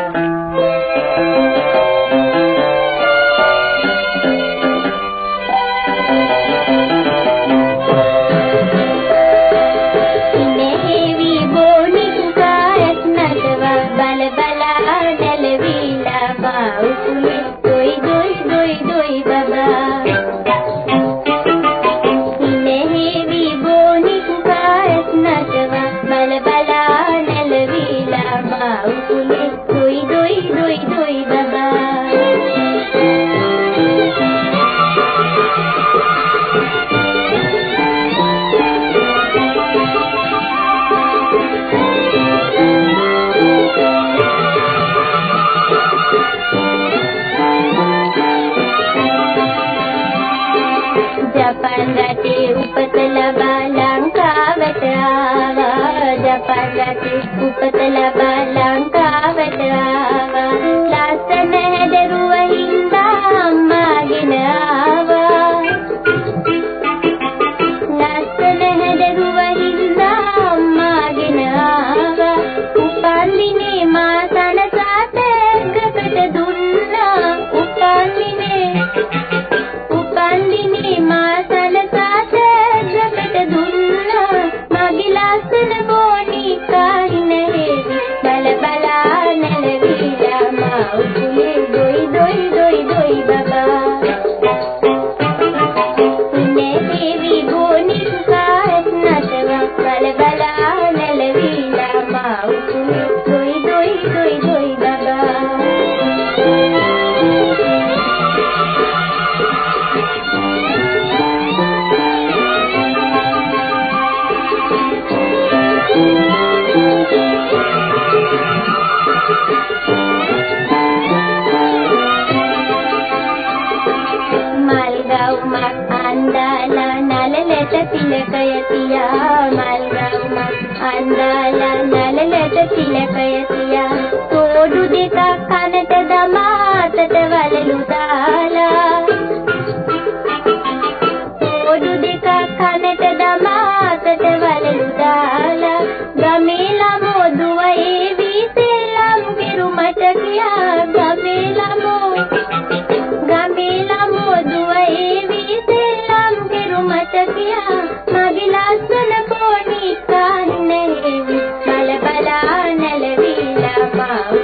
Thank you. ජපන් රටේ උපත ලබා ලංකාවට ආවා. ජපන් රටේ උපත ලබා ලංකාවට ආවා. Malgaon, Mac, Andala. නැලවිලා මා උකුලේ දොයි දොයි දොයි දොයි බබා මල්ගවුමක් අන්දාලා නලලට තිලකය තියා මල්ගවුමක් අන්දාලා නලලට තිලකය තියා තෝඩු දෙකක් කනට දමා අතට වලලු දාලා. තෝඩු දෙකක් කනට දමා අතට වලලු දාලා. ගමේ ළමෝ දුවේ වීසෙල්ලම් කිරුමට කියා කිරුමට කියා මගේ ලස්සන පොණි කන්නේවි බල බලා නැලවිලා මා